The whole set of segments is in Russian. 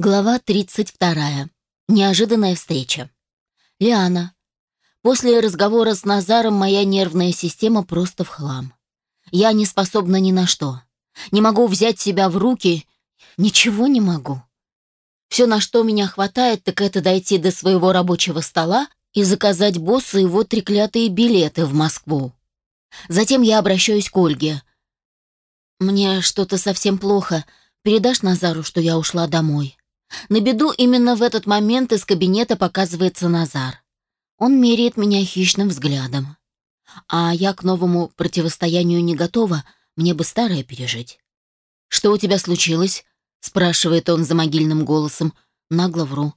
Глава 32. Неожиданная встреча. Лиана. После разговора с Назаром моя нервная система просто в хлам. Я не способна ни на что. Не могу взять себя в руки. Ничего не могу. Все, на что меня хватает, так это дойти до своего рабочего стола и заказать боссу его треклятые билеты в Москву. Затем я обращаюсь к Ольге. «Мне что-то совсем плохо. Передашь Назару, что я ушла домой?» На беду именно в этот момент из кабинета показывается Назар. Он меряет меня хищным взглядом. А я к новому противостоянию не готова, мне бы старое пережить. «Что у тебя случилось?» — спрашивает он за могильным голосом. Нагло вру.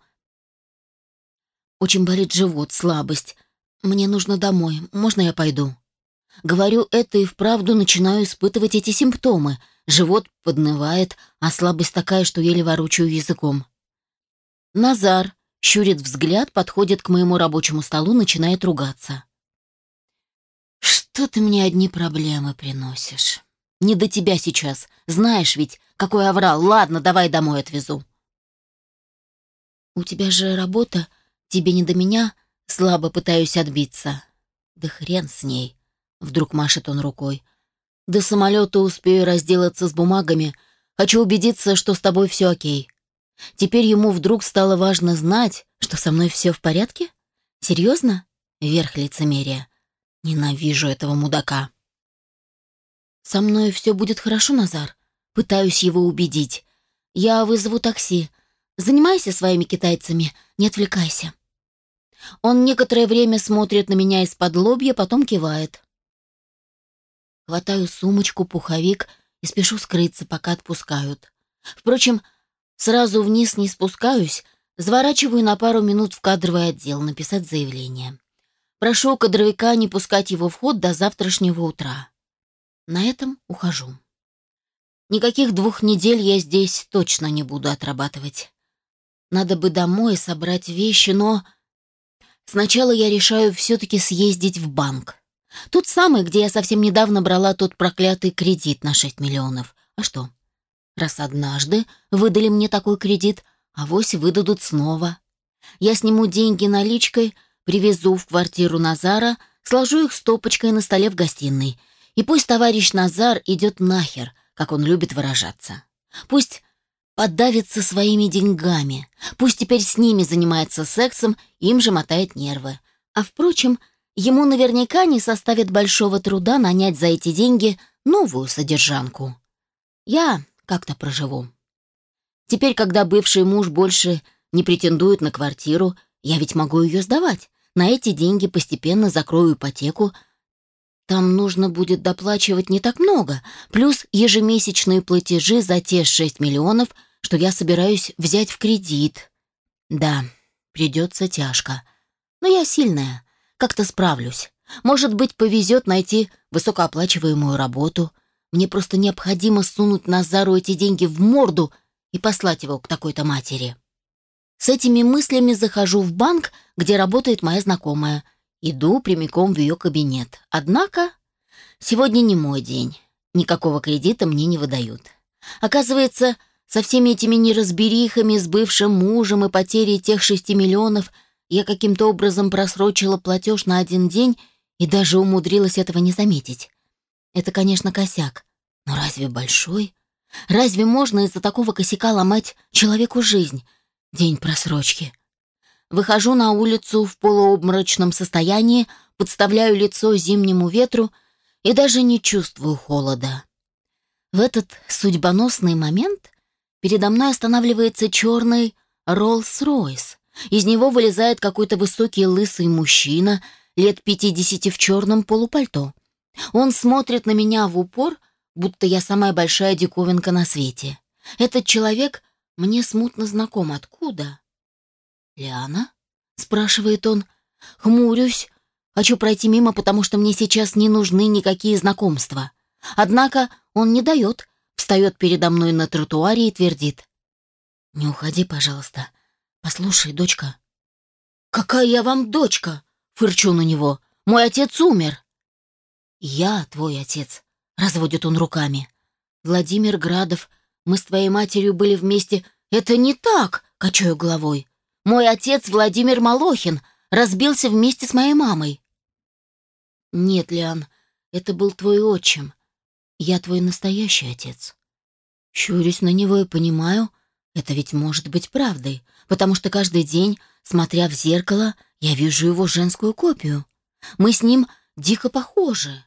«Очень болит живот, слабость. Мне нужно домой. Можно я пойду?» Говорю это и вправду начинаю испытывать эти симптомы — Живот поднывает, а слабость такая, что еле ворочаю языком. Назар щурит взгляд, подходит к моему рабочему столу, начинает ругаться. «Что ты мне одни проблемы приносишь? Не до тебя сейчас. Знаешь ведь, какой оврал. Ладно, давай домой отвезу». «У тебя же работа, тебе не до меня?» Слабо пытаюсь отбиться. «Да хрен с ней!» Вдруг машет он рукой. До самолета успею разделаться с бумагами. Хочу убедиться, что с тобой все окей. Теперь ему вдруг стало важно знать, что со мной все в порядке? Серьезно? Верх лицемерия. Ненавижу этого мудака. Со мной все будет хорошо, Назар. Пытаюсь его убедить. Я вызову такси. Занимайся своими китайцами, не отвлекайся. Он некоторое время смотрит на меня из-под лобья, потом кивает. Хватаю сумочку, пуховик и спешу скрыться, пока отпускают. Впрочем, сразу вниз не спускаюсь, заворачиваю на пару минут в кадровый отдел написать заявление. Прошу кадровика не пускать его в ход до завтрашнего утра. На этом ухожу. Никаких двух недель я здесь точно не буду отрабатывать. Надо бы домой собрать вещи, но... Сначала я решаю все-таки съездить в банк. Тот самый, где я совсем недавно брала тот проклятый кредит на 6 миллионов. А что? Раз однажды выдали мне такой кредит, авось выдадут снова. Я сниму деньги наличкой, привезу в квартиру Назара, сложу их стопочкой на столе в гостиной. И пусть товарищ Назар идет нахер, как он любит выражаться. Пусть подавится своими деньгами. Пусть теперь с ними занимается сексом, им же мотает нервы. А впрочем, Ему наверняка не составит большого труда нанять за эти деньги новую содержанку. Я как-то проживу. Теперь, когда бывший муж больше не претендует на квартиру, я ведь могу ее сдавать. На эти деньги постепенно закрою ипотеку. Там нужно будет доплачивать не так много, плюс ежемесячные платежи за те 6 миллионов, что я собираюсь взять в кредит. Да, придется тяжко. Но я сильная, как-то справлюсь. Может быть, повезет найти высокооплачиваемую работу. Мне просто необходимо сунуть Назару эти деньги в морду и послать его к такой-то матери. С этими мыслями захожу в банк, где работает моя знакомая. Иду прямиком в ее кабинет. Однако сегодня не мой день. Никакого кредита мне не выдают. Оказывается, со всеми этими неразберихами с бывшим мужем и потерей тех шести миллионов – я каким-то образом просрочила платеж на один день и даже умудрилась этого не заметить. Это, конечно, косяк. Но разве большой? Разве можно из-за такого косяка ломать человеку жизнь? День просрочки. Выхожу на улицу в полуобморочном состоянии, подставляю лицо зимнему ветру и даже не чувствую холода. В этот судьбоносный момент передо мной останавливается черный Роллс-Ройс. Из него вылезает какой-то высокий лысый мужчина, лет пятидесяти в черном полупальто. Он смотрит на меня в упор, будто я самая большая диковинка на свете. Этот человек мне смутно знаком. Откуда? «Лиана?» — спрашивает он. Хмурюсь. Хочу пройти мимо, потому что мне сейчас не нужны никакие знакомства. Однако он не дает, встает передо мной на тротуаре и твердит. «Не уходи, пожалуйста. «Послушай, дочка». «Какая я вам дочка?» — фырчу на него. «Мой отец умер». «Я твой отец», — разводит он руками. «Владимир Градов, мы с твоей матерью были вместе «Это не так!» — качаю головой. «Мой отец Владимир Малохин разбился вместе с моей мамой». «Нет, Лиан, это был твой отчим. Я твой настоящий отец». Щурюсь на него и понимаю, это ведь может быть правдой, потому что каждый день, смотря в зеркало, я вижу его женскую копию. Мы с ним дико похожи.